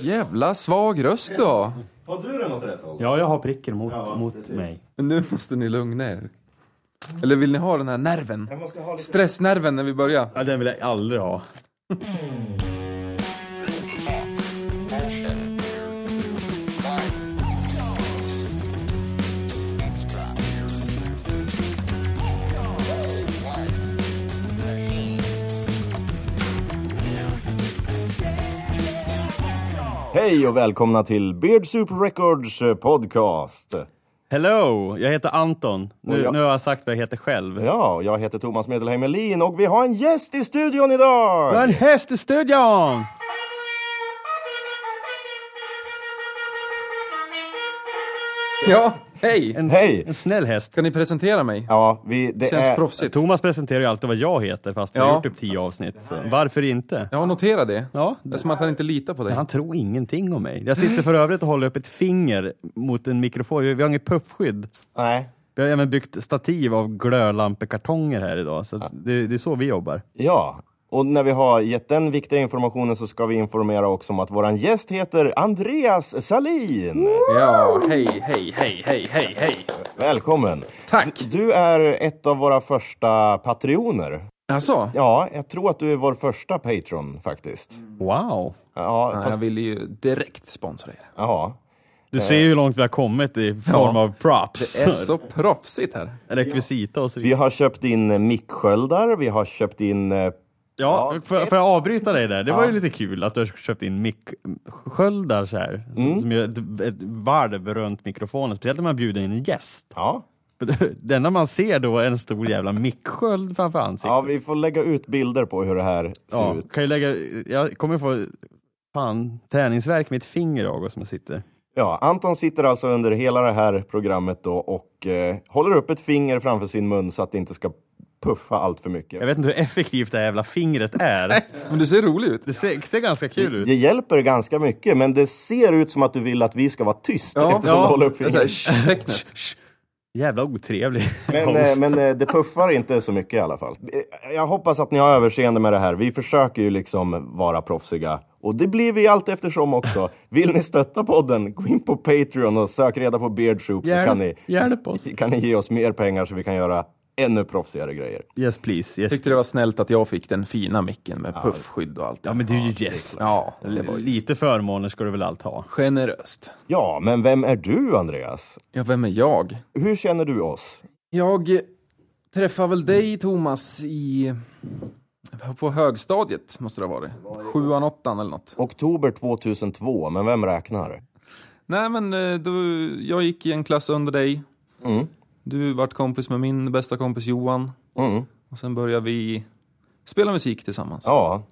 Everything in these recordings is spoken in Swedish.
jävla svag röst då. Har du den åt rätt håll? Ja, jag har pricken mot, Ja, mot precis. mig. Men nu måste ni lugna er. Eller vill ni ha den här nerven? Jag måste ha lite... Stressnerven när vi börjar. Ja, den vill jag aldrig ha. Hej och välkomna till Beard Soup Records eh, podcast. Hello, jag heter Anton. Nu, jag- nu har jag sagt vad jag heter själv. Ja, jag heter Thomas Medelheim Elin och vi har en gäst i studion idag! Vi har en häst i studion! Ja, hej! En, Hej. en snäll häst. Ska ni presentera mig? Ja, vi, det Känns är... proffsigt. Thomas presenterar ju alltid vad jag heter fast vi har Ja. gjort typ tio avsnitt. Så varför inte? Jag har noterat det. Ja, Det är som att han inte litar på dig. han tror ingenting om mig. Jag sitter för övrigt och håller upp ett finger mot en mikrofon. Vi har inget puffskydd. Nej. Vi har även byggt stativ av glödlampekartonger här idag. Så att det, det är så vi jobbar. Ja, och när vi har gett den viktiga informationen så ska vi informera också om att våran gäst heter Andreas Salin. Ja, hej, hej, hej, hej, hej, hej. Välkommen! Tack! Du är ett av våra första patrioner. Alltså? Ja, jag tror att du är vår första patron faktiskt. Wow! Ja, fast, jag ville ju direkt sponsra er. ja. Du ser ju hur långt vi har kommit i form Ja. av props. Det är så proffsigt här. Rekvisita och så Vi vidare. har köpt in micksköldar, vi har köpt in... Ja, får, får jag avbryta dig där? Det var ju lite kul att du har köpt in micksköldar så här. Som gör ett, ett varv runt mikrofonen. Speciellt när man bjuder in en gäst. Ja. Det enda man ser då är en stor jävla micksköld framför ansiktet. ja, vi får lägga ut bilder på hur det här ser Ja, ut. kan ju lägga, jag kommer få fan, träningsverk med ett finger av som jag sitter. Ja, Anton sitter alltså under hela det här programmet då och eh, håller upp ett finger framför sin mun så att det inte ska puffa allt för mycket. Jag vet inte hur effektivt det här jävla fingret är. Men du ser rolig ut. Det ser, ser ganska kul ut. Det hjälper ganska mycket, men det ser ut som att du vill att vi ska vara tyst eftersom ja, du håller upp Det fingret. Jävla otrevlig Men, eh, men eh, det puffar inte så mycket i alla fall. Eh, Jag hoppas att ni har överseende med det här. Vi försöker ju liksom vara proffsiga. Och det blir vi allt eftersom också. Vill ni stötta podden, gå in på Patreon och sök reda på Beard Soup så kan ni, kan ni ge oss mer pengar så vi kan göra ännu proffsigare grejer. Yes please. Yes, Tyckte det var snällt att jag fick den fina micken med puffskydd och allt. Ja men du är ju gäst. Ja, det var ju Lite förmåner ska du väl allt ha? generöst. Ja, men vem är du Andreas? Ja, vem är jag? Hur känner du oss? Jag träffade väl dig, Thomas, i... På högstadiet måste det ha varit. Sjuan, åttan eller något. Oktober 2002, men vem räknar? Nej, men eh, då, jag gick i en klass under dig. Mm. Du vart kompis med min bästa kompis Johan. Mm. Och sen började vi spela musik tillsammans. Ja,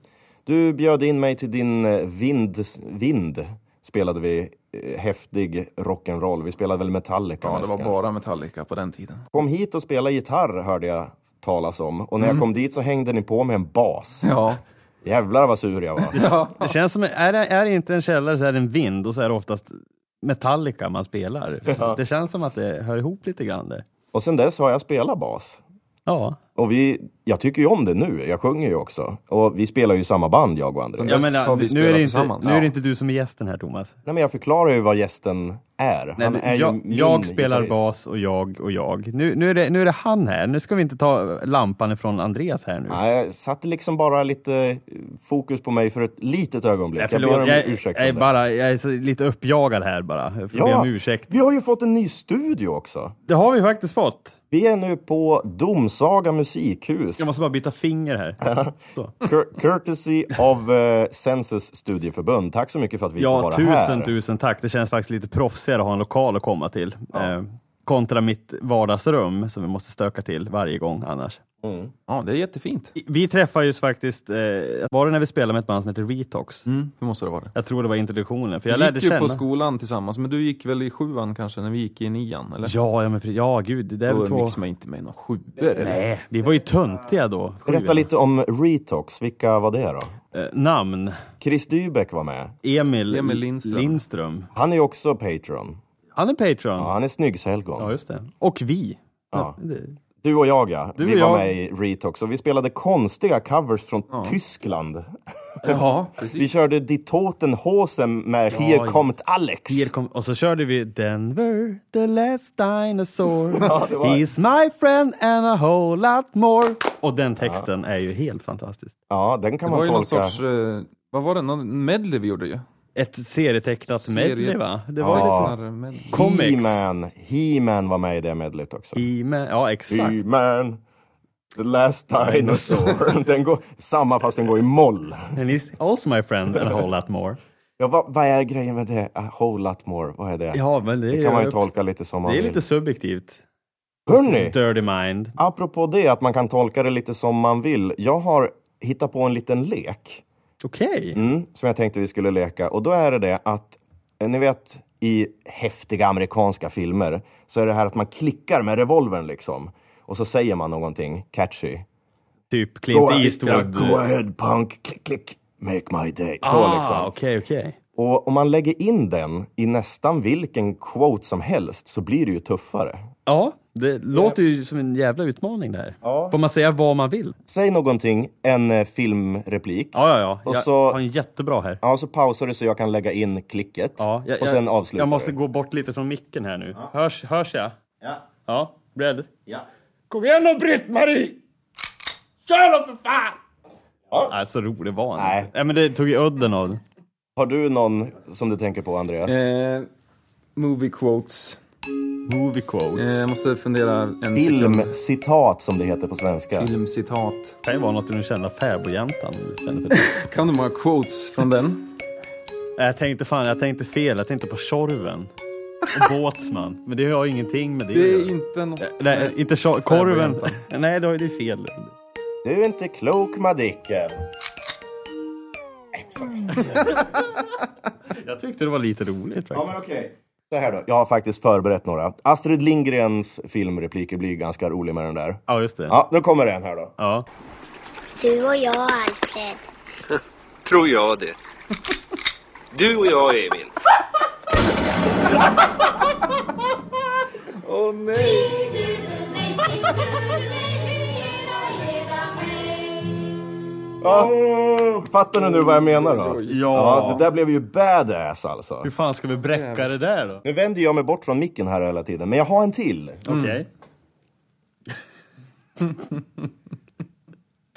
du bjöd in mig till din eh, vind, vind spelade vi eh, häftig rock'n'roll. Vi spelade väl Metallica Ja, det var bara Metallica på den tiden. Kom hit och spela gitarr hörde jag talas om. Och när Mm. jag kom dit så hängde ni på med en bas. Ja. Jävlar vad sur jag var. ja. Det känns som, är det, är det inte en källare så är det en vind och så är det oftast Metallica man spelar. Ja. Det känns som att det hör ihop lite grann där. Och sen dess har jag spelat bas. Ja, Och vi, jag tycker ju om det nu, jag sjunger ju också. Och vi spelar ju i samma band jag och Andreas. Ja, jag menar, vi nu, är det inte, nu är det inte du som är gästen här Thomas. Nej men jag förklarar ju vad gästen är. Nej, Han är ju jag, min jag spelar gitarrist. bas och jag och jag. Nu, nu, är det, nu är det han här. Nu ska vi inte ta lampan ifrån Andreas här nu. Nej, jag satte liksom bara lite fokus på mig för ett litet ögonblick. Jag, Jag, ber förlåt, om jag, ursäkt. jag, är bara, jag är lite uppjagad här bara. Jag får be Ja. om ursäkt. Vi har ju fått en ny studio också. Det har vi faktiskt fått. Vi är nu på Domsaga musikhus. Jag måste bara byta finger här. Cur- courtesy of uh, Census studieförbund. Tack så mycket för att vi får Ja, vara tusen, här. tusen tack. Det känns faktiskt lite proffsigare att ha en lokal att komma till. Eh, kontra mitt vardagsrum som vi måste stöka till varje gång annars. Mm. ja, det är jättefint. Vi träffade ju faktiskt, eh, var det när vi spelade med ett band som heter Retox? Mm, det måste det vara. Jag tror det var introduktionen, för jag Vi lärde gick ju känna... på skolan tillsammans, men du gick väl i sjuan kanske när vi gick i nian? Eller? Ja, ja, men, ja gud, det är Då två... umgicks man inte med några sjuor? Nej, vi var ju töntiga då. Berätta Sjuan. lite om Retox. Vilka var det då? Eh, namn, Chris Dybeck var med. Emil, Emil Lindström. Lindström. Han är ju också Patreon. Han är Patreon. Ja, han är snyggshelgon. Ja, just det. Och vi. Ja. det- Du och jag ja, Du vi och var jag. med i Retox och vi spelade konstiga covers från Tyskland. Ja, Vi precis. körde Die Toten Hosen med Here ja. Kommt Alex. Hier kom, och så körde vi Denver, the last dinosaur. Ja, var- He's my friend and a whole lot more. Och den texten är ju helt fantastisk. Ja, den kan Det var man ju någon tolka. sorts, eh, vad var det, någon medley vi gjorde ju. Ett serietecknat Serie- medley va? Det Ja. var Lite lite comics. He-Man. He-Man var med i det medlet också. He-Man, ja exakt. He-Man. The last dinosaur. den går samma fast den går i moll. And he's also my friend and a whole lot more. Ja, vad, vad är grejen med det? A whole lot more. Vad är det? Ja, men det, det kan man ju upp- tolka lite som man Det är vill. lite subjektivt. Hörni! Dirty mind. Apropå det, att man kan tolka det lite som man vill. Jag har hittat på en liten lek Okej. mm, som jag tänkte vi skulle leka. Och då är det det att, eh, ni vet i häftiga amerikanska filmer så är det här att man klickar med revolvern liksom. Och så säger man någonting catchy. Typ Clint Go- Eastwood. Go ahead punk, klick klick, make my day. Så ah, liksom. okej, okej. Och om man lägger in den i nästan vilken quote som helst så blir det ju tuffare. Ja, det låter ju som en jävla utmaning där. Ja. Får man säga vad man vill? Säg någonting, en eh, filmreplik. Ja, ja, ja. Och jag så- har en jättebra här. Ja, så pausar du så jag kan lägga in klicket. Ja, jag, och sen jag, avslutar Jag måste du. gå bort lite från micken här nu. Hörs, hörs jag? Ja, Ja, beredd? ja. Kom igen då Britt-Marie! Kör då för fan! Ja. Nej, så rolig var han Nej. Nej, men det tog ju udden av den. Har du någon som du tänker på, Andreas? Eh, movie quotes. Movie quotes. Eh, jag måste fundera en. Filmcitat som det heter på svenska. Filmcitat. kan ju vara något ur den kända fäbodjäntan. det. Kan du många quotes från den? Jag tänkte fan, jag tänkte fel. Jag tänkte på Tjorven. Och Båtsman. Men det har ju ingenting med det, Det är inte något... Nej, inte tjor- korven. Nej, det är fel. Du är inte klok, Madicken. Jag tyckte det var lite roligt Ja, faktiskt. men okej. Så här då. Jag har faktiskt förberett några. Astrid Lindgrens filmrepliker blir ganska roliga med den där. Ja, just det. Ja, nu kommer en här då. Ja. Du och jag, Alfred. Tror jag det. Du och jag, Emil. Åh nej! Ja. Fattar ni nu vad jag menar då? Ja. det där blev ju badass alltså. Hur fan ska vi bräcka det där då? Nu vänder jag mig bort från micken här hela tiden, men jag har en till. Okej.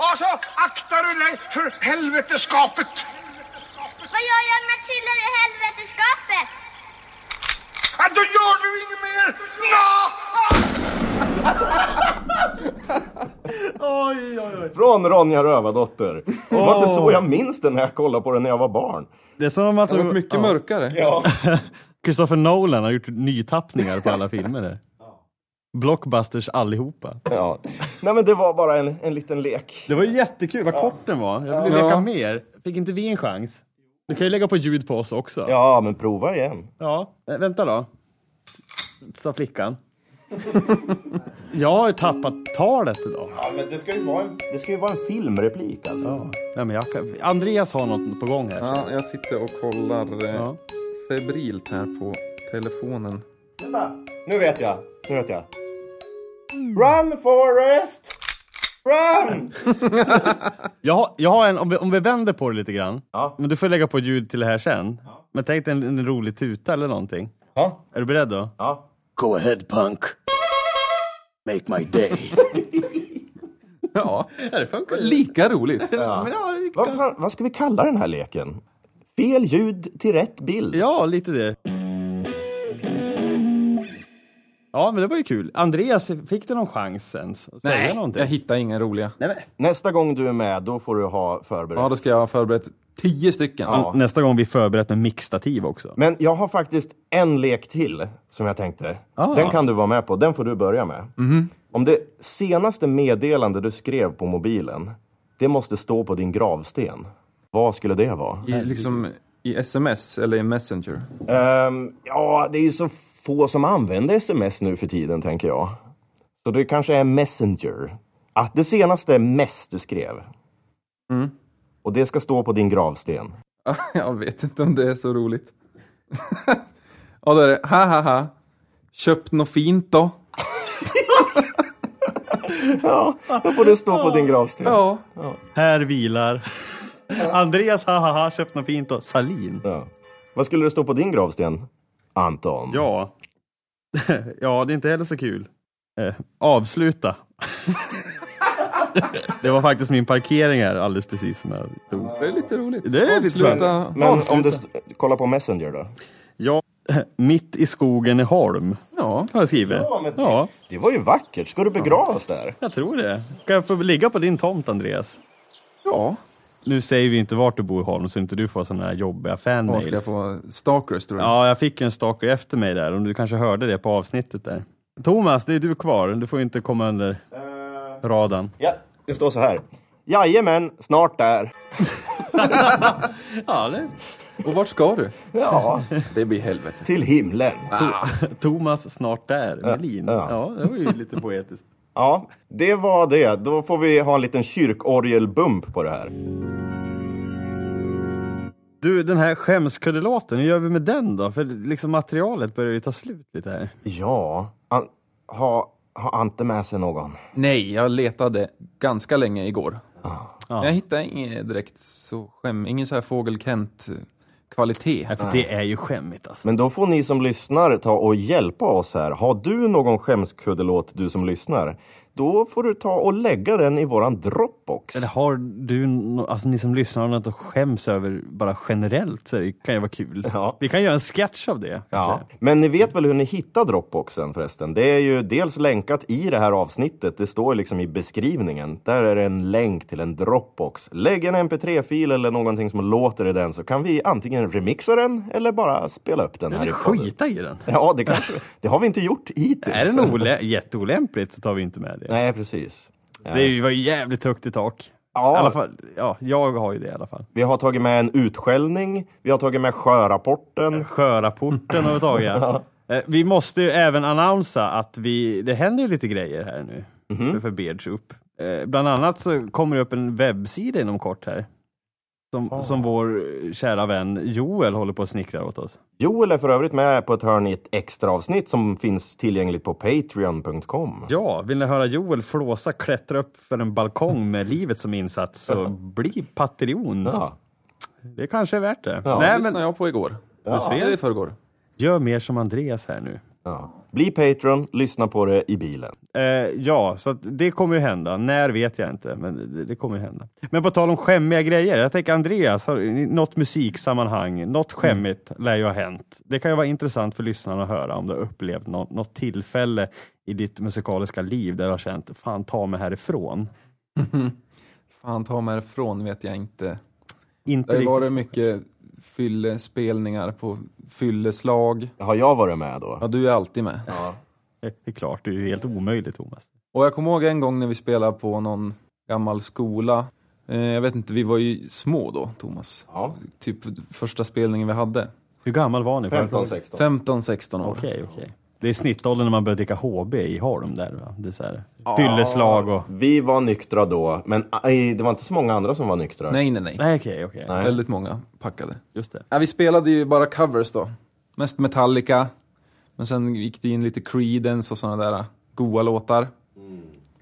Och så aktar du dig för helveteskapet! Vad gör jag trillar i helveteskapet? Ja, då gör du inget mer! Nå! Oj, oj, oj. Från Ronja Rövardotter. Det var inte så jag minns den när jag kollade på den när jag var barn. Det är som att Det har varit mycket mörkare. Ja. Christopher Nolan har gjort nytappningar på alla filmer. Blockbusters allihopa. ja. Nej men det var bara en, en liten lek. Det var jättekul, vad kort den var. Jag ville Ja. leka mer. Fick inte vi en chans? Du kan ju lägga på ljud på oss också. Ja, men prova igen. Ja, äh, vänta då. Sa flickan. jag har ju tappat talet idag. Ja, men det ska ju vara en, det ska ju vara en filmreplik alltså. Ja. Nej, men jag kan... Andreas har något på gång här. Ja, jag sitter och kollar eh, Ja. febrilt här på telefonen. Vänta, nu vet jag. Nu vet jag. Run Forrest! Run! Jag, har, jag har en, om vi, om vi vänder på det lite grann. Ja. Men du får lägga på ljud till det här sen. Men tänk dig en, en rolig tuta eller någonting. Ja. Är du beredd då? Ja. Go ahead punk. Make my day. Ja, ja, det funkar. lika roligt. ja. Ja, Vad, vad ska vi kalla den här leken? Fel ljud till rätt bild. ja, lite det. Ja, men det var ju kul. Andreas, fick du någon chans ens? Att säga Nej, någonting? jag hittar inga roliga. Nej, men. Nästa gång du är med, då får du ha förberett. Ja, då ska jag ha förberett tio stycken. Ja. Nästa gång vi förberett med mixtativ också. Men jag har faktiskt en lek till som jag tänkte. Ah. Den kan du vara med på. Den får du börja med. Om det senaste meddelande du skrev på mobilen, det måste stå på din gravsten. Vad skulle det vara? I, liksom i sms eller i messenger. Ehm, ja, det är ju så få som använder sms nu för tiden, tänker jag. Så det kanske är Messenger. Ah, det senaste mest du skrev. Mm. Och det ska stå på din gravsten. Jag vet inte om det är så roligt. ja, då är det ha ha ha. Köpt något fint då? Ja, då får det stå på din gravsten. Ja. Här vilar Andreas hahaha köpt något fint och Salin. Ja. Vad skulle det stå på din gravsten? Anton. Ja. ja, det är inte heller så kul. Eh, avsluta. det var faktiskt min parkering här alldeles precis som jag tog. Det är lite roligt. Det är lite Avsluta. Men om avsluta. du kollar på Messenger då? Ja, mitt i skogen i Holm Ja. har jag skrivit. Ja, men Ja, Det var ju vackert. Ska du begravas där? jag tror det. Kan jag få ligga på din tomt Andreas? Ja. Nu säger vi inte vart du bor i Holm så inte du får sådana här jobbiga Vad ska jag fanmails. få? Stalkers tror du? Ja, jag fick ju en stalker efter mig där och du kanske hörde det på avsnittet där. Thomas, det är du kvar. Du får inte komma under radarn. Ja, det står så här. Jajamän, snart där. Ja, det... Och vart ska du? Ja, Det blir helvete. till himlen. Thomas snart där, Melin. ja. Ja, det var ju lite poetiskt. Ja, det var det. Då får vi ha en liten kyrkorgelbump på det här. Du, den här skämskuddelåten, hur gör vi med den då? För liksom materialet börjar ju ta slut lite här. Ja, an- ha, ha Ante med sig någon? Nej, jag letade ganska länge igår. Ja. Men jag hittade inget direkt så skäm, ingen så här fågel Kent kvalitet. Nej, för det är ju skämmigt alltså. Men då får ni som lyssnar ta och hjälpa oss här. Har du någon skämskuddelåt, du som lyssnar? Då får du ta och lägga den i våran Dropbox. Eller har du, alltså ni som lyssnar, något att skäms över bara generellt så det kan ju vara kul. Ja. Vi kan göra en sketch av det. Ja, men ni vet väl hur ni hittar Dropboxen förresten? Det är ju dels länkat i det här avsnittet, det står liksom i beskrivningen. Där är det en länk till en Dropbox. Lägg en mp3-fil eller någonting som låter i den så kan vi antingen remixa den eller bara spela upp den här Eller skita i den. Ja, det kanske, det har vi inte gjort hittills. Är den olä- jätteolämpligt så tar vi inte med det. Nej, precis. Det var ju jävligt högt i tak. Ja. I alla fall, ja, jag har ju det i alla fall. Vi har tagit med en utskällning, vi har tagit med sjörapporten. Sjörapporten har vi tagit. ja. Eh, Vi måste ju även annonsa att vi, det händer ju lite grejer här nu Mhm. för Beards upp. Eh, Bland annat så kommer det upp en webbsida inom kort här. Som, som vår kära vän Joel håller på att snickra åt oss. Joel är för övrigt med på ett hörn i ett extra avsnitt som finns tillgängligt på patreon.com. Ja, vill ni höra Joel flåsa, klättra upp för en balkong med livet som insats så bli Patreon. Ja. Det kanske är värt det. Ja, Det Nej, lyssnade men jag på igår. du ser, Eller i förrgår. gör mer som Andreas här nu. Ja. Bli Patreon, lyssna på det i bilen. Eh, ja, så att det kommer ju hända. När vet jag inte, men det, det kommer ju hända. Men på tal om skämmiga grejer. Jag tänker Andreas, har, något musiksammanhang, något skämmigt lär ju ha hänt. Det kan ju vara intressant för lyssnarna att höra om du har upplevt något, något tillfälle i ditt musikaliska liv där du har känt, fan ta mig härifrån. Fan, ta mig ifrån vet jag inte. Inte Det har varit riktigt. mycket fyllespelningar på fylleslag. Har jag varit med då? Ja, du är alltid med. Det är klart, det är ju helt omöjligt Thomas. Och jag kommer ihåg en gång när vi spelade på någon gammal skola. Eh, jag vet inte, vi var ju små då, Thomas. Ja. Typ första spelningen vi hade. Hur gammal var ni? 15-16. 15-16 år. Okej, okej. Det är snittåldern när man börjar dricka HB i Holm där va? Det är så här, fylleslag och... Vi var nyktra då, men aj, det var inte så många andra som var nyktra. Nej, nej, nej. Nej, okej, okej. Nej. Väldigt många packade. Just det. Ja, vi spelade ju bara covers då. Mest Metallica. Men sen gick det in lite Creedence och sådana där goa låtar.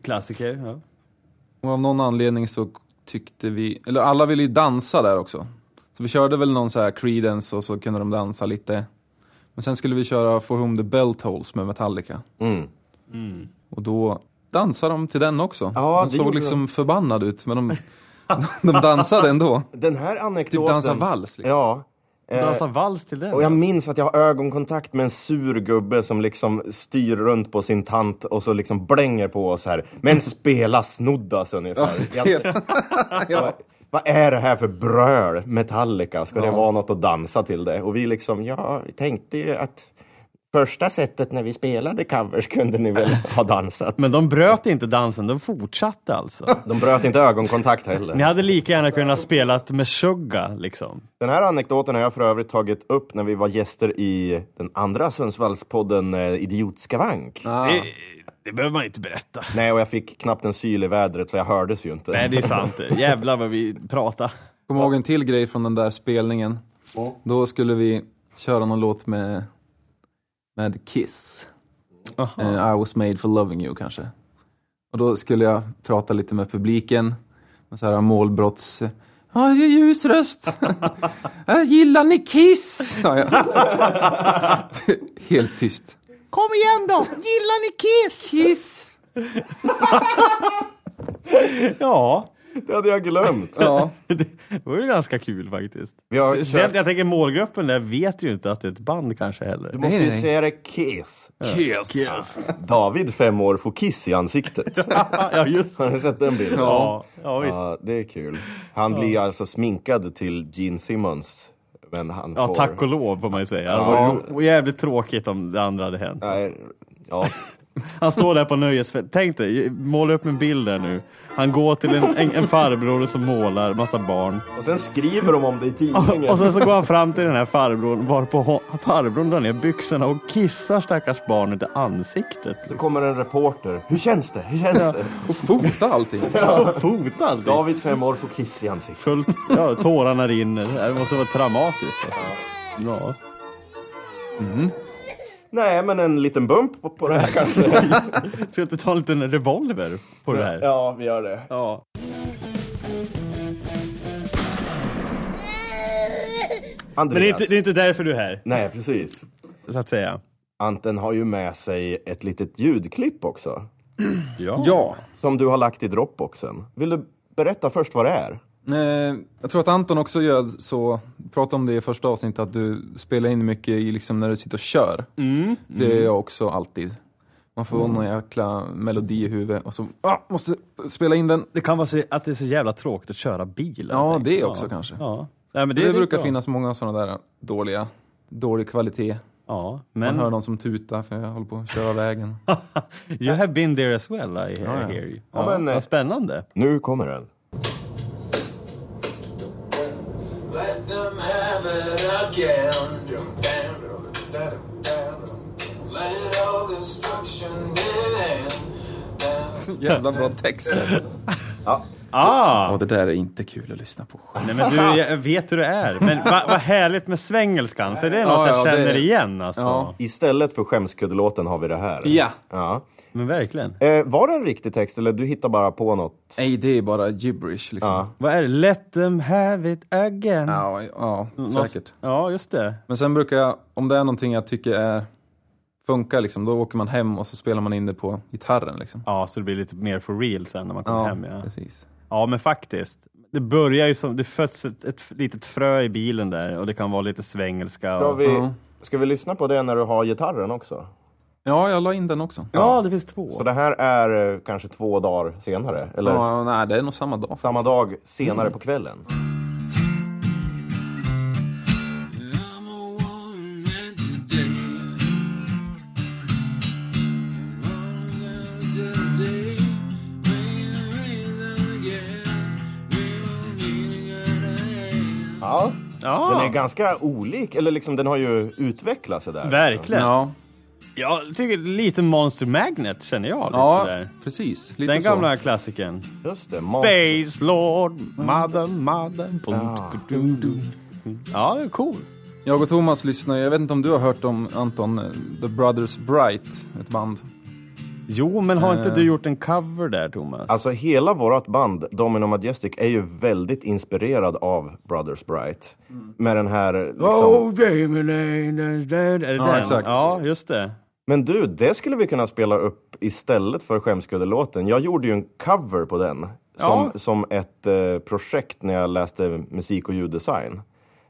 Klassiker, ja. Och av någon anledning så tyckte vi, eller alla ville ju dansa där också. Så vi körde väl någon så här Creedence och så kunde de dansa lite. Men sen skulle vi köra For Whom the Bell Tolls med Metallica. Mm. Och då dansade de till den också. Ja, de såg liksom förbannade ut, men de, de dansade ändå. Den här Typ anekdoten... dansa vals liksom. Ja. Eh, Dansa vals till den. Och jag minns att jag har ögonkontakt med en sur gubbe som liksom styr runt på sin tant och så liksom blänger på oss här. Men spela snoddas ungefär. Ja, spela. ja. Vad är det här för bröl? Metallica, ska det Ja. vara något att dansa till det? Och vi liksom, ja, vi tänkte ju att första sättet när vi spelade covers kunde ni väl ha dansat. Men de bröt inte dansen, de fortsatte alltså. De bröt inte ögonkontakt heller. Ni hade lika gärna kunnat spelat med Shugga liksom. Den här anekdoten har jag för övrigt tagit upp när vi var gäster i den andra Sundsvallspodden eh, Idiotskavank. Ah. Det, det behöver man inte berätta. Nej, och jag fick knappt en syl i vädret så jag hördes ju inte. Nej, det är sant. Jävlar vad vi pratar. Kommer ihåg en till grej från den där spelningen. Då skulle vi köra någon låt med, med Kiss. Aha. Eh, I was made for loving you kanske. Och då skulle jag prata lite med publiken. Med så här målbrotts... Ja, det är ljus röst. "Ja, Gillar ni Kiss? sa jag. Helt tyst. Kom igen då! Gillar ni Kiss? Kiss! Ja, Det hade jag glömt. Ja, det var ju ganska kul faktiskt. Speciellt kört, jag tänker målgruppen där vet ju inte att det är ett band kanske heller. du måste Nej, ju nej. säga det Kiss. Kiss. David, fem år, får kiss i ansiktet. ja, just Har du sett den bilden? Ja, ja visst. Ja, det är kul. Han blir alltså sminkad till Gene Simmons. Men han Ja, får... tack och lov får man ju säga. Det Ja. var ju jävligt tråkigt om det andra hade hänt. Nej, ja. Han står där på nöjesfest. Tänk dig, måla upp en bild där nu. Han går till en, en, en farbror som målar massa barn. Och sen skriver de om det i tidningen. Och sen så går han fram till den här farbrorn varpå farbrorn drar ner byxorna och kissar stackars barnet i ansiktet. Så kommer en reporter. Hur känns det? Hur känns det? Och fota allting. Och fota allting. David, fem år, får kiss i ansiktet. Fullt, ja, tårarna rinner. Det måste vara traumatiskt. Alltså. Ja. Nej, men en liten bump på, på det här kanske. Ska jag inte ta en liten revolver på det här? ja, vi gör det. Ja. Andreas. Men det är, inte, det är inte därför du är här, Nej, precis. så att säga. Anten har ju med sig ett litet ljudklipp också. Ja. Ja. Som du har lagt i Dropboxen. Vill du berätta först vad det är? Eh, jag tror att Anton också gör så, pratade om det i första avsnittet, att du spelar in mycket i liksom när du sitter och kör. Det gör jag också alltid. Man får någon jäkla melodi i huvudet och så, ah, måste spela in den. Det kan vara så, att det är så jävla tråkigt att köra bil. Ja, jag det också kanske. Ja. Nej, men Det, det, brukar bra. finnas många sådana där dåliga, dålig kvalitet. Ja, Man men hör någon som tutar för jag håller på att köra vägen. you have been there as well, I hear, Ja, ja. hear you. Ja, Ja, men, eh, vad spännande. Nu kommer den. it again. Let all destruction in. Jävla bra text. ja. Ah! Och det där är inte kul att lyssna på. Nej men du, jag vet hur det är. Men vad vad härligt med svengelskan, för det är något Ja, jag ja, känner det- igen alltså. Ja. Istället för skämskuddelåten har vi det här. Ja. ja. Men verkligen. Eh, var det en riktig text eller du hittar bara på något? Nej, det är bara gibberish liksom. Ja. Vad är det? Let them have it again. Ja, ja, säkert. Ja, just det. Men sen brukar jag, om det är någonting jag tycker är, funkar liksom, då åker man hem och så spelar man in det på gitarren liksom. Ja, så det blir lite mer for real sen när man kommer Ja, hem. Ja. precis. Ja, men faktiskt. Det börjar ju som, det föds ett, ett litet frö i bilen där och det kan vara lite svengelska. Ska Och... vi, Ja. ska vi lyssna på det när du har gitarren också? Ja, jag la in den också. Ja, det finns två. Så det här är eh, kanske två dagar senare? Eller Ja, nej, det är nog samma dag. samma dag senare på kvällen? Ja. Den är ganska olik, eller liksom den har ju utvecklat sig där. verkligen. Ja, Jag tycker lite Monster Magnet känner jag. Lite ja sådär. precis. Lite Den så. gamla klassikern. Just det, Monster. Space Lord, Mother, Mother. Ja. Ja, det är cool. Jag och Thomas lyssnar, jag vet inte om du har hört om Anton, eh, The Brothers Bright, ett band. Jo, men har inte Eh. du gjort en cover där, Thomas? Alltså hela vårt band, Domino Majestic, är ju väldigt inspirerad av Brothers Bright. Med den här liksom... Oh, Damon ain't dead. Är det Ja, den? exakt. Ja, just det. Men du, det skulle vi kunna spela upp istället för Skämskuddelåten. Jag gjorde ju en cover på den. Som, Ja. som ett eh, projekt när jag läste musik och ljuddesign.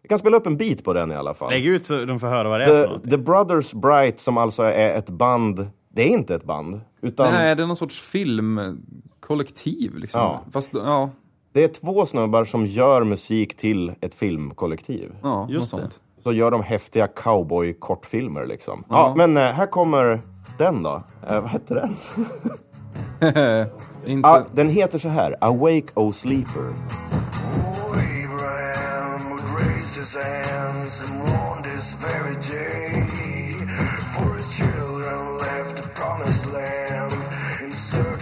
Jag kan spela upp en bit på den i alla fall. Lägg ut så de får höra vad det är för The, någonting. The Brothers Bright som alltså är ett band. Det är inte ett band. Utan Nej, det är någon sorts filmkollektiv liksom. Ja. Fast, ja, det är två snubbar som gör musik till ett filmkollektiv. ja Just det. Så gör de häftiga cowboy-kortfilmer liksom. Ja. men eh, här kommer den då. Eh, vad heter den? Inte... Ah, den heter så här. Awake O Sleeper. Oh, Abraham would raise his hands and this very day. For his children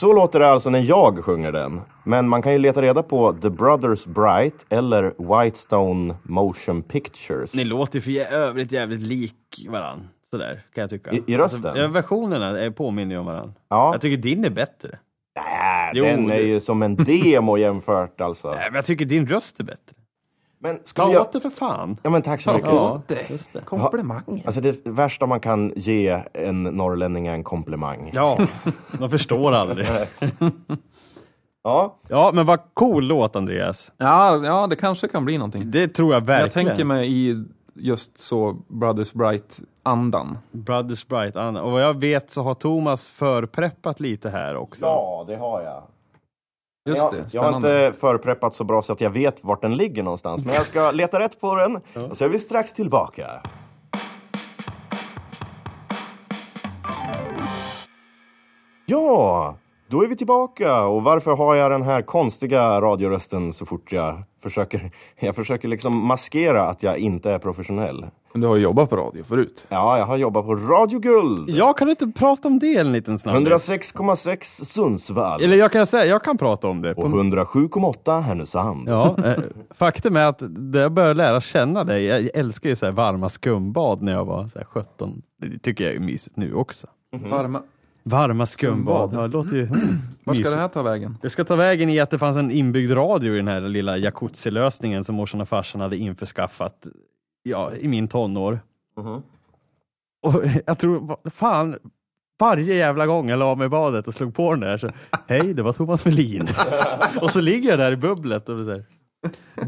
Så låter det alltså när jag sjunger den. Men man kan ju leta reda på The Brothers Bright eller Whitestone Motion Pictures. Ni låter för övrigt jävligt lik varann. Sådär, kan jag tycka. I- i rösten? Alltså, versionerna är- påminner ju om varann. Ja. Jag tycker din är bättre. Äh, Jo, den är det- ju som en demo jämfört alltså. Nej, men jag tycker din röst är bättre. Men ska Ta vi åt det för fan. Ja men tack så mycket. Ja, just det. Komplimang. Alltså det värsta man kan ge en norrlänning är en komplimang. Ja, de förstår aldrig. Ja, Ja, men vad cool låt Andreas. Ja, ja, det kanske kan bli någonting. Det tror jag Jag verkligen. tänker mig i just så Brothers Bright-andan. Brothers Bright, Anna. Och vad jag vet så har Thomas förpreppat lite här också. ja det har jag. Just jag, det, jag har inte förpreppat så bra så att jag vet vart den ligger någonstans. Men jag ska leta rätt på den och så är vi strax tillbaka. Ja, då är vi tillbaka. Och varför har jag den här konstiga radiorösten så fort jag försöker, jag försöker liksom maskera att jag inte är professionell. Du har ju jobbat på radio förut. Ja, jag har jobbat på Radio Guld. Jag kan inte prata om det en liten snabbis? 106,6 Sundsvall. Eller jag kan säga, jag kan prata om det. Och På, 107,8 Härnösand. ja, eh, faktum är att jag började lära känna dig, jag älskar ju så här varma skumbad när jag var så här 17. Det tycker jag är mysigt nu också. Varma. Varma skumbad, ja, det låter ju mm, Vart ska det här ta vägen? Det ska ta vägen i att det fanns en inbyggd radio i den här lilla jacuzzi-lösningen som morsan och farsan hade införskaffat ja, i min tonår. Mhm. Och jag tror, fan, varje jävla gång jag la mig i badet och slog på den där så, hej det var Thomas Melin. och så ligger jag där i bubblet och så här,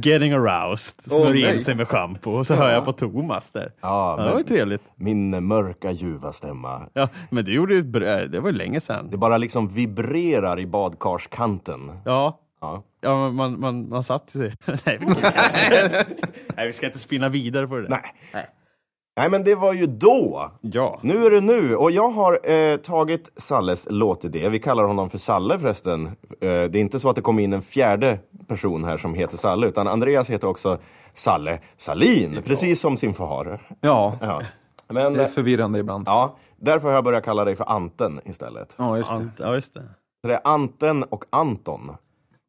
getting aroused, smörjer nej. in sig med schampo och så hör jag på Thomas där. Ja, Ja, det var ju trevligt. min mörka ljuva stämma. Ja, men du gjorde ju det var ju länge sedan. Det bara liksom vibrerar i badkarskanten. Ja, Ja. Ja, man, man, man satt ju sig. Nej, vi- Nej, vi ska inte spinna vidare på det där. Nej. Nej, men det var ju då. Ja. Nu är det nu. Och jag har eh, tagit Salles låtidé. Vi kallar honom för Salle förresten. Eh, det är inte så att det kom in en fjärde person här som heter Salle, utan Andreas heter också Salle Salin, precis som sin far. Ja, Ja. Men, det är förvirrande ibland. ja, därför har jag börjat kalla dig för Anten istället. Ja, just det. Ant, ja, just det. Så det är Anten och Anton.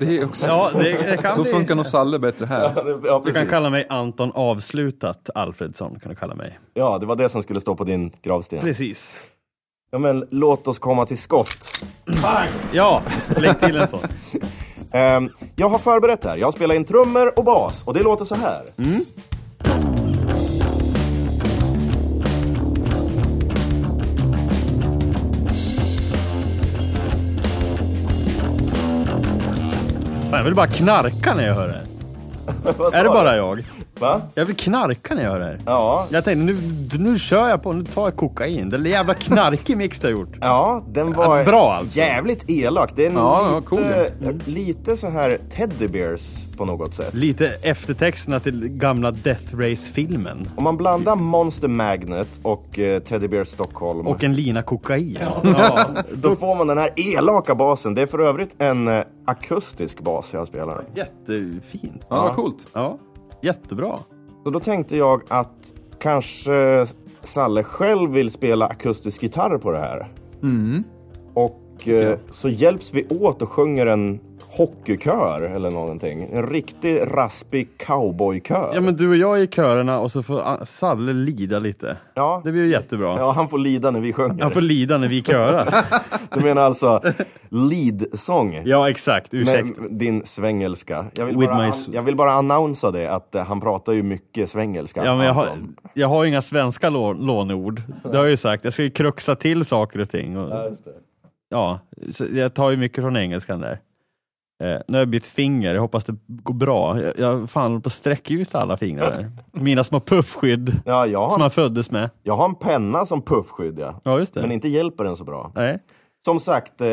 Det är också... Ja, det, det kan Då bli... funkar nog Salle bättre här. Ja, Du kan kalla mig Anton Avslutat Alfredsson. Kan du kalla mig. Ja, det var det som skulle stå på din gravsten. Precis. Ja, men låt oss komma till skott. Ja, lägg till en sån. Ehm, jag har förberett här. Jag har spelat in trummor och bas och det låter så här. Fan, jag vill bara knarka när jag hör det Är det bara jag? Va? Jag vill knarka när jag hör det här. Ja. Jag tänkte, nu, nu kör jag på, nu tar jag kokain. Det är en jävla knarkig mix du har gjort. Ja, den var Bra alltså. jävligt elak. Det är Ja, lite, cool. lite så här teddy bears på något sätt. Lite eftertexterna till gamla Death Race-filmen. Om man blandar Monster Magnet och eh, Teddy Bear Stockholm, Och en lina kokain. Ja. då får man den här elaka basen. Det är för övrigt en eh, akustisk bas jag spelar. Jättefint. Ja, vad coolt. Ja, jättebra. Så då tänkte jag att kanske Salle själv vill spela akustisk gitarr på det här. Mm. Och eh, så hjälps vi åt och sjunger en hockeykör eller någonting. En riktig raspig cowboykör. Ja men du och jag är i körerna och så får ah, Salle lida lite. Ja. Det blir ju jättebra. Ja, han får lida när vi sjunger. Han får lida när vi körar. Du menar alltså lead-sång? ja exakt, ursäkta. Med din svengelska. Jag vill, With bara, my- jag vill bara annonsa det, att eh, han pratar ju mycket svengelska. Ja men jag har, jag har inga svenska lå, låneord. Det har jag ju sagt. Jag ska ju kruxa till saker och ting. Och, Ja, ja, jag tar ju mycket från engelskan där. Eh, nu har jag bytt finger, jag hoppas det går bra. Jag, jag fan håller på att sträcka ut alla fingrar. Mina små puffskydd Ja, jag som har, man föddes med. jag har en penna som puffskydd, ja. Ja just det. Men inte hjälper den så bra. Nej. Som sagt, eh,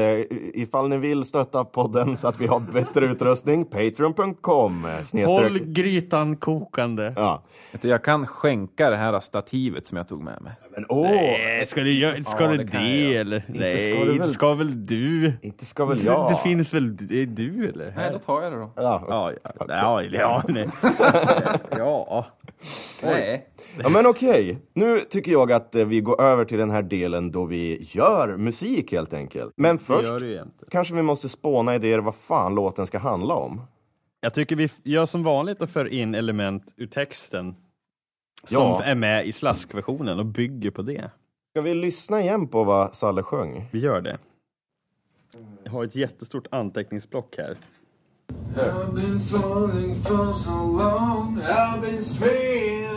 ifall ni vill stötta podden så att vi har bättre utrustning, patreon.com eh, Håll grytan kokande. Ja. Jag kan skänka det här stativet som jag tog med mig. Men åh, Nej, ska du, göra- ska Ja, du det det, eller? ska Nej, du det väl- ska väl du? inte ska väl Det, jag? det finns väl, det är du eller? Nej, då tar jag det då. Ja. Ja, ja, ja, ja, nej. ja. Nej. Ja men okej, nu tycker jag att eh, vi går över till den här delen då vi gör musik helt enkelt. Men först kanske vi måste spåna idéer vad fan låten ska handla om. Jag tycker vi gör som vanligt och för in element ur texten som Ja. är med i slaskversionen och bygger på det. Ska vi lyssna igen på vad Salle sjöng? Vi gör det. Jag har ett jättestort anteckningsblock här. I've been falling for so long. I've been go.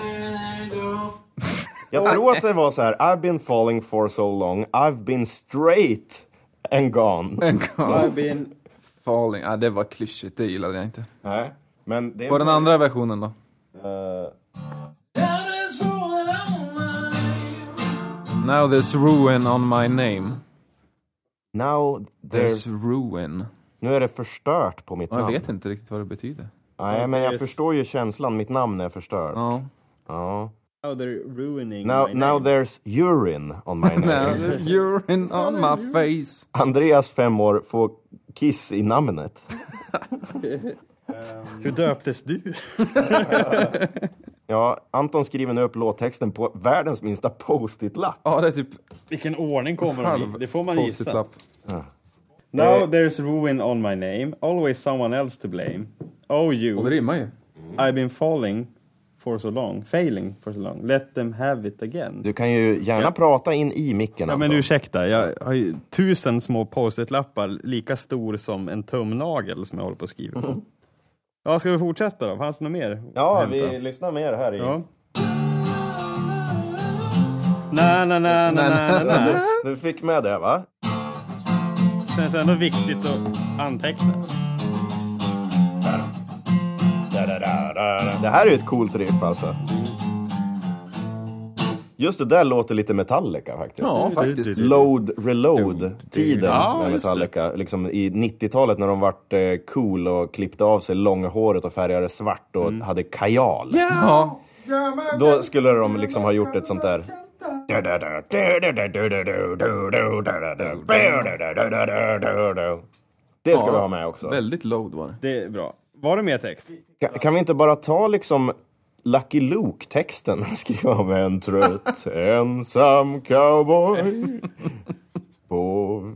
Jag tror att det var så här, I've been falling for so long, I've been straight and gone. En gång. Falling. Ja, det var klyschigt, det gillade jag inte. Nej, men det På den andra versionen då? Eh, Now there's ruin on my Now there's ruin on my name. now There's there's, ruin. nu är det förstört på mitt Ja, jag namn. vet inte riktigt vad det betyder. Nej, men jag förstår ju känslan, mitt namn är förstört. Ja. Ja. Now they're ruining Now, my now name. there's urine on my Now name. there's urine on my face. Andreas, fem år, får kiss i namnet. Hur döptes du? Ja, Anton skriver nu upp låttexten på världens minsta post-it-lapp. Ja, det är typ Vilken ordning kommer de i? Det får man gissa. post-it-lapp. Now there's ruin on my name, always someone else to blame. Oh Och you, det rimmar ju. I've been falling for so long, failing for so long. Let them have it again. Du kan ju gärna prata in i micken, Ja men ursäkta, jag har ju tusen små post-it-lappar lika stor som en tumnagel som jag håller på att skriva på. Ja, ska vi fortsätta då? Fanns det något mer? Ja, vi lyssnar mer här i. Ja. Na, na, na, na, na, na. Du fick med det, va? Känns ändå viktigt att anteckna. Det här är ju ett coolt riff alltså. Just det där låter lite Metallica faktiskt. Ja, faktiskt. Load, reload-tiden Ja, med. Metallica. Liksom I 90-talet när de vart eh, cool och klippte av sig långa håret och färgade svart och hade kajal. Ja. Då skulle de liksom ha gjort ett sånt där... Det ska vi ha med också. Väldigt load var det. Det är bra. Var det mer text? Kan, kan vi inte bara ta liksom Lucky Luke-texten och skriva om en trött ensam cowboy på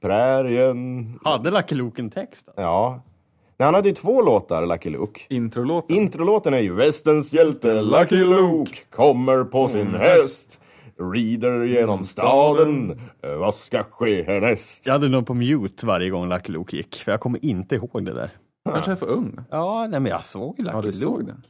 prärien? Hade Lucky Luke en text? Då? Ja. Nej, han hade ju två låtar, Lucky Luke. Introlåten. Introlåten är ju Västerns hjälte Lucky Luke kommer på sin häst Rider genom staden, vad ska ske härnäst? Jag hade nog på mute varje gång Lucky Luke gick, för jag kommer inte ihåg det där. Kanske är för ung. Ja, nej men jag såg ju Lucky Ja, du Luke. såg den.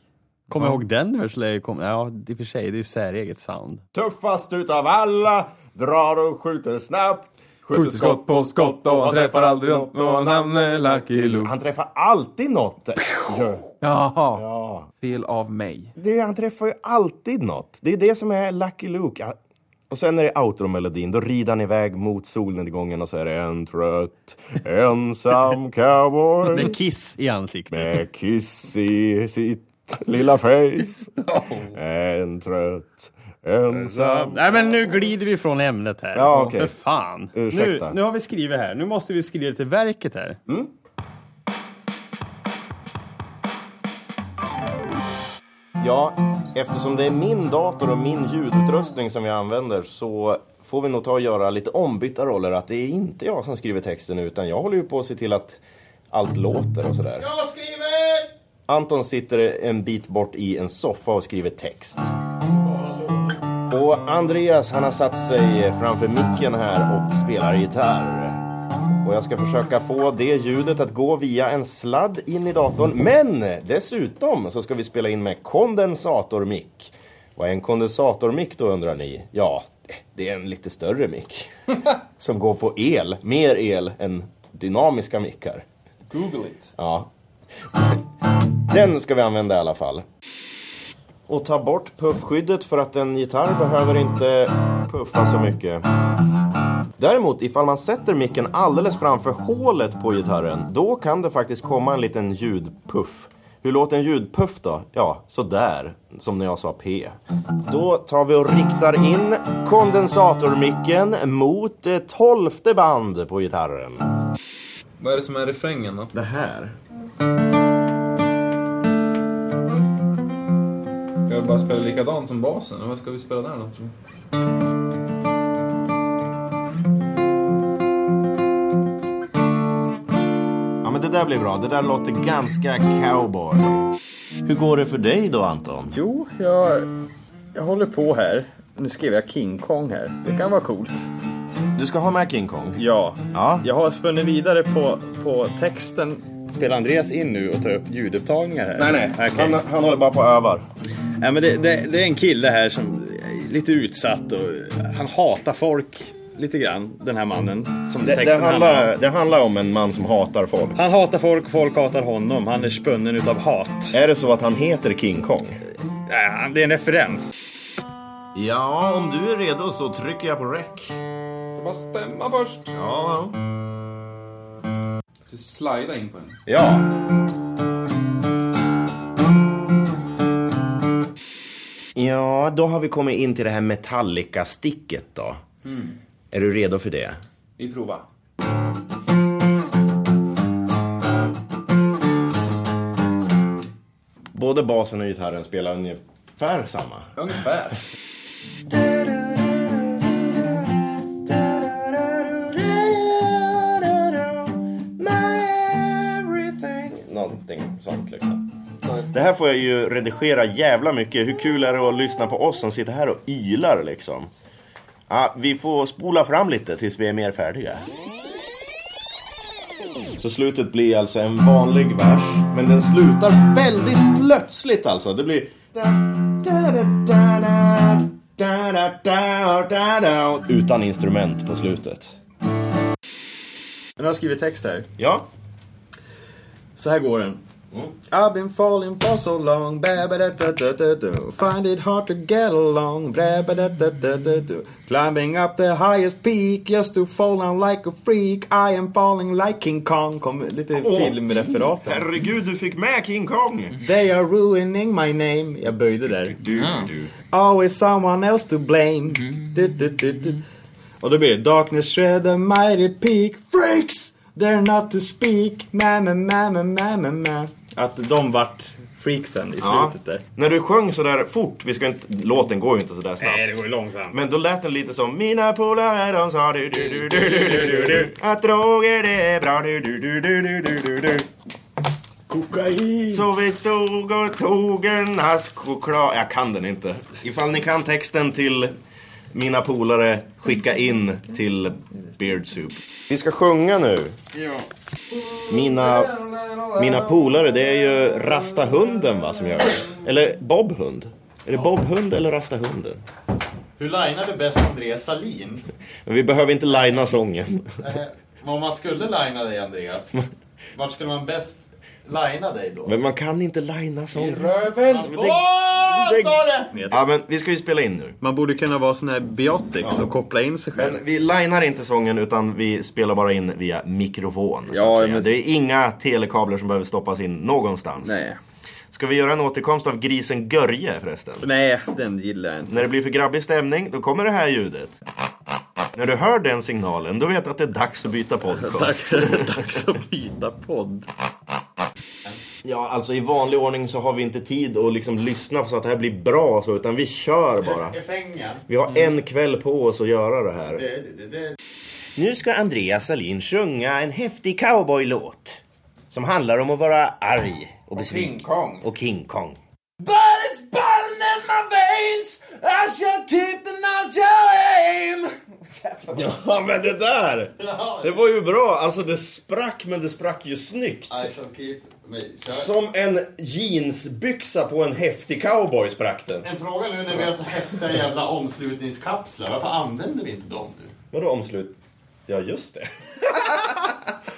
Kommer jag ihåg den versen? Kom, ja, i och för sig, det är ju säreget sound. Tuffast utav alla, drar och skjuter snabbt Skjuter skott på skott och han träffar aldrig något och han hamnar Lucky Luke. Han träffar alltid något. Ja. Jaha. Ja. Fel av mig. Det, han träffar ju alltid något. Det är det som är Lucky Luke. Och sen är det outro-melodin. Då rider han iväg mot solnedgången och så är det en trött ensam cowboy Med kiss i ansiktet. med kiss i sitt lilla face. En trött ensam... Nej men nu glider vi från ämnet här. Ja, okej. För fan. Nu, Ursäkta. nu har vi skrivit här. Nu måste vi skriva till verket här. Ja, eftersom det är min dator och min ljudutrustning som vi använder så får vi nog ta och göra lite ombytta roller. Att det är inte jag som skriver texten utan jag håller ju på att se till att allt låter och sådär. Jag skriver! Anton sitter en bit bort i en soffa och skriver text. Och Andreas han har satt sig framför micken här och spelar gitarr. Och jag ska försöka få det ljudet att gå via en sladd in i datorn. Men dessutom så ska vi spela in med kondensatormick. Vad är en kondensatormick då undrar ni? Ja, det är en lite större mick. Som går på el, mer el än dynamiska mickar. Google it. Ja. Den ska vi använda i alla fall. Och ta bort puffskyddet för att en gitarr behöver inte puffa så mycket. Däremot, ifall man sätter micken alldeles framför hålet på gitarren, då kan det faktiskt komma en liten ljudpuff. Hur låter en ljudpuff då? Ja, sådär. Som när jag sa P. Då tar vi och riktar in kondensatormicken mot eh, tolfte band på gitarren. Vad är det som är refrängen då? Det här. Ja, jag bara spela likadant som basen. Vad ska vi spela där då? tror du? Där blir bra. Det där låter ganska cowboy. Hur går det för dig då Anton? Jo, jag, jag håller på här. Nu skrev jag King Kong här. Det kan vara coolt. Du ska ha med King Kong? Ja. Ja. Jag har spunnit vidare på, på texten. Spelar Andreas in nu och tar upp ljudupptagningar här? Nej nej, Okej. han, han håller bara på och övar. Ja, men det, det, det är en kille här som är lite utsatt och han hatar folk lite grann, den här mannen. Som Det, det, texten handlar om. handlar, det handlar om en man som hatar folk. Han hatar folk och folk hatar honom. Han är spunnen utav hat. Är det så att han heter King Kong? Det är en referens. Ja, om du är redo så trycker jag på rec. Jag bara stämma först. Ja. Så slida in på den. Ja. Ja, då har vi kommit in till det här Metallica-sticket då. Är du redo för det? Vi provar. Både basen och gitarren spelar ungefär samma. Ungefär. Någonting sånt liksom. Det här får jag ju redigera jävla mycket. Hur kul är det att lyssna på oss som sitter här och ylar liksom? Ja, vi får spola fram lite tills vi är mer färdiga. Så slutet blir alltså en vanlig vers, men den slutar väldigt plötsligt alltså. Det blir... Utan instrument på slutet. Nu har jag skrivit text här. Ja. Så här går den. I've been falling for so long. Find it hard to get along. Climbing up the highest peak Just to fall down like a freak I am falling like King Kong Kom lite filmreferat här. Herregud, du fick med King Kong! They are ruining my name Jag böjde där Du, du. Always someone else to blame du, du, du, du. Och då blir det Darkness shred the mighty peak Freaks! They're not to speak Mamma, mamma, mamma, mamma Att de vart freaksen i Ja. slutet där När du sjöng sådär fort, vi ska inte, låten går ju inte sådär snabbt. ju långsamt Men då lät den lite som Mina polare de sa du du du du du du du du Att droger det är bra du du du du du du du du Kokain! Så vi stod och tog en ask choklad Jag kan den inte Ifall ni kan texten till mina polare Skicka in till Beard Soup Vi ska sjunga nu Ja. Mina, mina polare, det är ju Rasta hunden va som gör det? Eller Bob hund? Är det Bob hund eller Rasta hunden? Hur linar du bäst Andreas Salin? Men vi behöver inte lina sången. Om man skulle lina dig Andreas Vart skulle man bäst lina dig då? Men man kan inte lina sången. Röven! Åh, det- sa det! Ja men vi ska ju spela in nu. Man borde kunna vara sån här biotics och koppla in sig själv. Men vi linar inte sången utan vi spelar bara in via mikrofon. Ja, men- Det är inga telekablar som behöver stoppas in någonstans. Nej. Ska vi göra en återkomst av grisen Görje förresten? Nej, den gillar jag inte. När det blir för grabbig stämning, då kommer det här ljudet. När du hör den signalen, då vet du att det är dags att byta podcast. Dags, dags att byta podd. Ja, alltså i vanlig ordning så har vi inte tid att liksom lyssna så att det här blir bra så, utan vi kör bara. Vi har en kväll på oss att göra det här. Det, det, det. Nu ska Andreas Salin sjunga en häftig cowboylåt. Som handlar om att vara arg och besviken. King Kong. Och King Kong. But it's burning in my veins. I shall keep the nausea aim. Ja men det där! Det var ju bra. Alltså det sprack men det sprack ju snyggt. I shall keep... Som en jeansbyxa på en häftig cowboy sprack den. En fråga nu när vi har så häftiga jävla omslutningskapslar. Varför använder vi inte dem nu? Vadå omslut? Ja just det.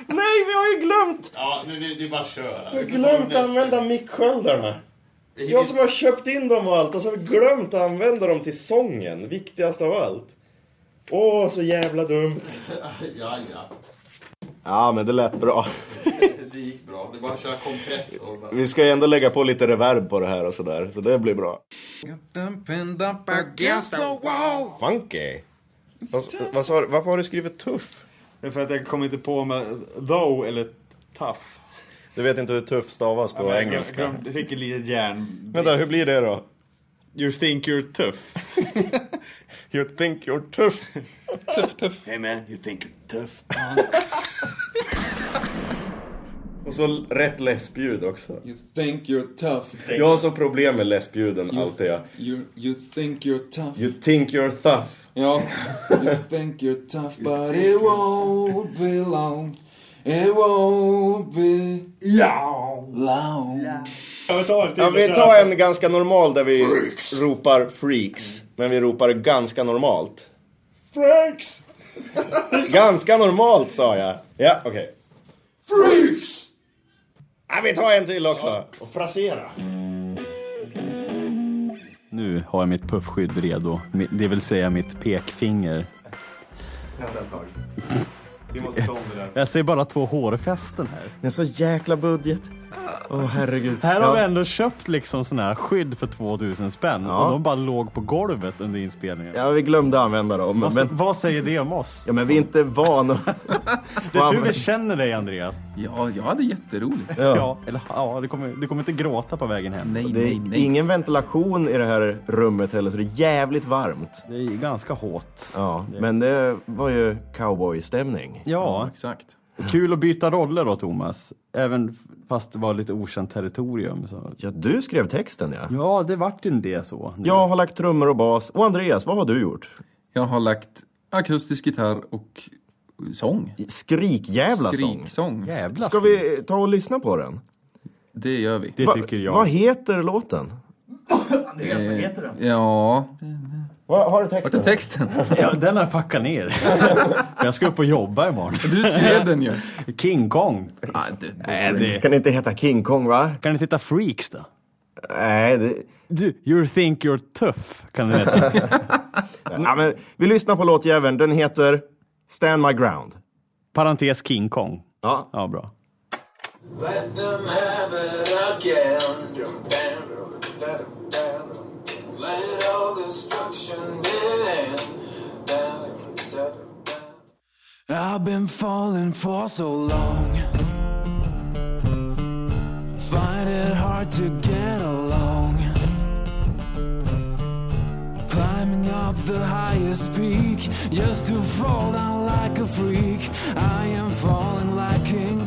Nej vi har ju glömt! Ja, nu det är bara att köra. Vi har glömt att använda micksköldarna. Jag som har köpt in dem och allt och så har vi glömt att använda dem till sången. Viktigast av allt. Åh, så jävla dumt. Ja, ja. Ja, men det lät bra. Det gick bra. Det är bara att köra kompressor. bara. Vi ska ju ändå lägga på lite reverb på det här och sådär, så det blir bra. Funky. Vad, vad sa? Varför har du skrivit tuff? Det är för att jag kommer inte på med though eller tough. Du vet inte hur tuff stavas på engelska. Jag fick ett litet järn. Vänta, hur blir det då? You think you're tough. You think you're tough. Hey man, you think you're tough? Och så rätt läspljud också. You think you're tough. Jag har så problem med läspljuden alltid. Ja. You, you think you're tough. You think you're tough. Ja. You think you're tough but it won't be long. It won't be long. Ja, vi tar en ganska normal där vi ropar freaks. Men vi ropar ganska normalt. Freaks! Ganska normalt sa jag. Ja, okej. Freaks! Ja, vi tar en till också. Och frasera. Nu har jag mitt puffskydd redo. Det vill säga mitt pekfinger. Vi måste ta om det där. Jag ser bara två hårfästen här. Det är så jäkla budget. Åh herregud. Här har Ja. vi ändå köpt liksom sån här skydd för 2000 spänn Ja. och de bara låg på golvet under inspelningen. Ja, vi glömde använda dem. vad, Men, vad säger det om oss? ja, men vi är inte vana. det är tur vi känner dig Andreas. Ja, jag hade jätteroligt. Ja, eller ja, du kommer, du kommer inte gråta på vägen hem. Nej, Det nej, är nej. ingen ventilation i det här rummet heller, så det är jävligt varmt. Det är ganska hårt. Ja, men det var ju cowboystämning. Ja, Exakt. Kul att byta roller då Thomas. Även fast det var lite okänt territorium. Så. Ja, du skrev texten ja. Ja, det vart ju det så. Jag har lagt trummor och bas. Och Andreas, vad har du gjort? Jag har lagt akustisk gitarr och sång. Skrikjävla sång. Skriksång. Jävla Ska vi ta och lyssna på den? Det gör vi. Det Va- tycker jag. Vad heter låten? Andreas, vad heter den? Ja, Vad har du vart är texten? texten? Ja, den har jag packat ner. För jag ska upp och jobba imorgon. Du skrev den ju. King Kong. Ah, det, Nej, det... Kan det inte heta King Kong va? Kan ni titta Freaks då? Nej, det... Du, you think you're tough, kan den heta. Ja, men vi lyssnar på låtjäveln. Den heter Stand My Ground. Parentes King Kong. Ja. Ja, bra. Let them have it again. I've been falling for so long. Find it hard to get along. Climbing up the highest peak just to fall down like a freak. I am falling like King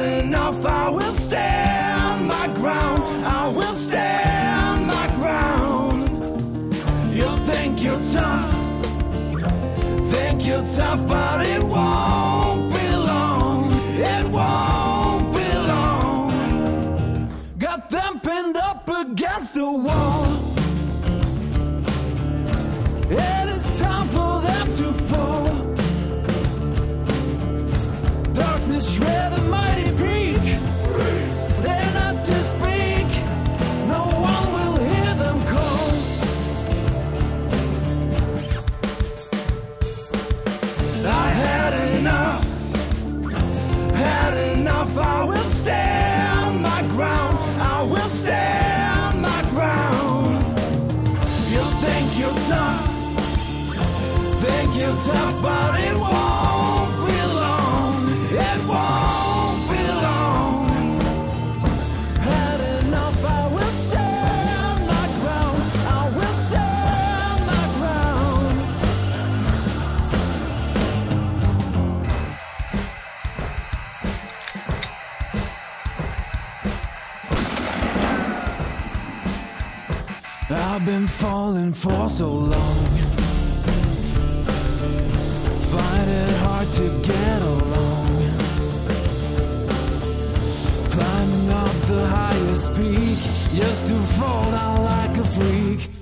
had enough. I will stand my ground. I will stand my ground. You think you're tough, think you're tough, but it won't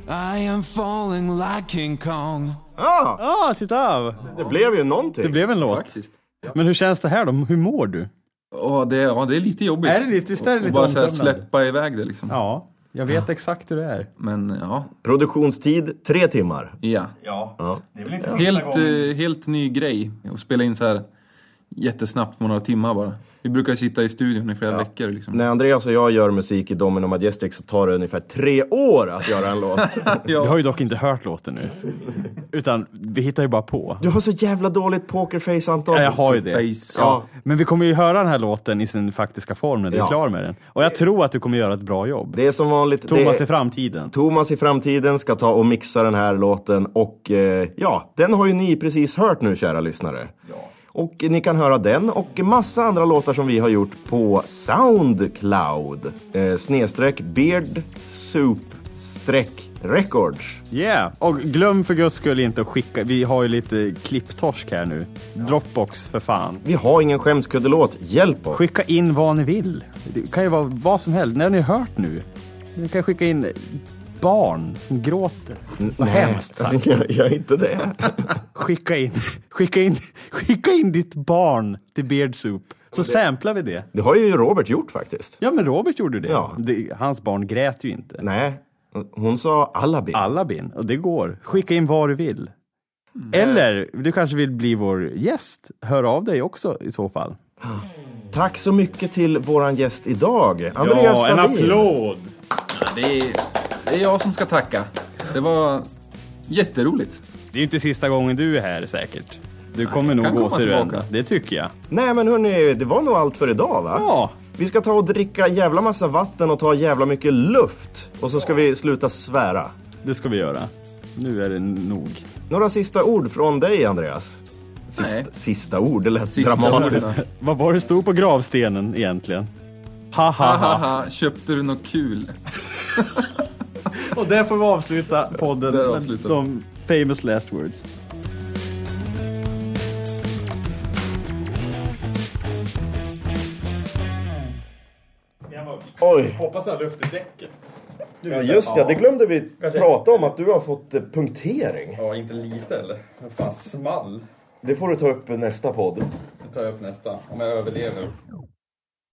I am falling like King Kong. Ja, Ja, titta! det blev ju någonting. Det blev en låt. faktiskt. Men hur känns det här då? Hur mår du? Ja, det, ja, det är lite jobbigt. Är det lite- visst är det lite och bara omtumlande? släppa iväg det liksom. Ja. Jag vet exakt hur det är. Men ja, Produktionstid tre timmar. ja. Ja. Det är väl inte Helt, eh, helt ny grej att spela in så här jättesnabbt på några timmar bara. Vi brukar sitta i studion i flera veckor liksom. När Andreas och jag gör musik i Domino Majestic så tar det ungefär tre år att göra en låt. Vi har ju dock inte hört låten nu. Utan vi hittar ju bara på. Du har så jävla dåligt pokerface Anton. Ja, jag har ju det. Face. Ja. Men vi kommer ju höra den här låten i sin faktiska form när du är Ja. klar med den. Och jag tror att du kommer göra ett bra jobb. Det är som vanligt. Thomas det... i framtiden. Thomas i framtiden ska ta och mixa den här låten och eh, ja, den har ju ni precis hört nu kära lyssnare. Och ni kan höra den och massa andra låtar som vi har gjort på Soundcloud. Eh, snedstreck Beard Soup streck Records. Yeah! Och glöm för guds skull inte att skicka, vi har ju lite klipptorsk här nu. Dropbox för fan. Vi har ingen skämskuddelåt, hjälp oss! Skicka in vad ni vill. Det kan ju vara vad som helst. När har ni hört nu? Ni kan skicka in barn som gråter. Vad hemskt sagt. Alltså, jag gör inte det. Skicka in, skicka in, skicka in ditt barn till Beard Soup. Så samplar vi det. Det har ju Robert gjort faktiskt. Ja men Robert gjorde det. Ja. det hans barn grät ju inte. Nej, hon sa Alabi. Alla bin, och det går. Skicka in vad du vill. Eller du kanske vill bli vår gäst. Hör av dig också i så fall. Tack så mycket till våran gäst idag, Andreas Salin. applåd! Det är, det är jag som ska tacka. Det var jätteroligt. Det är ju inte sista gången du är här säkert. Du kommer nog kan återvända. tillbaka. Det tycker jag. Nej men hörni, det var nog allt för idag va? Ja, Vi ska ta och dricka jävla massa vatten och ta jävla mycket luft. Och så ska vi sluta svära. det ska vi göra. Nu är det nog. Några sista ord från dig Andreas? Sist, Nej. sista ord, det lät Sista dramatiskt. orden. Vad var det stod på gravstenen egentligen? Ha ha ha. Haha, köpte du något kul? Och där får vi avsluta podden med de famous last words. Oj, Hoppas luft i däcket. ja, just det, det glömde vi prata om att du har fått eh, punktering. Ja, inte lite eller? Vad fan small? Det får du ta upp i nästa podd. Det tar jag upp nästa, om jag överlever.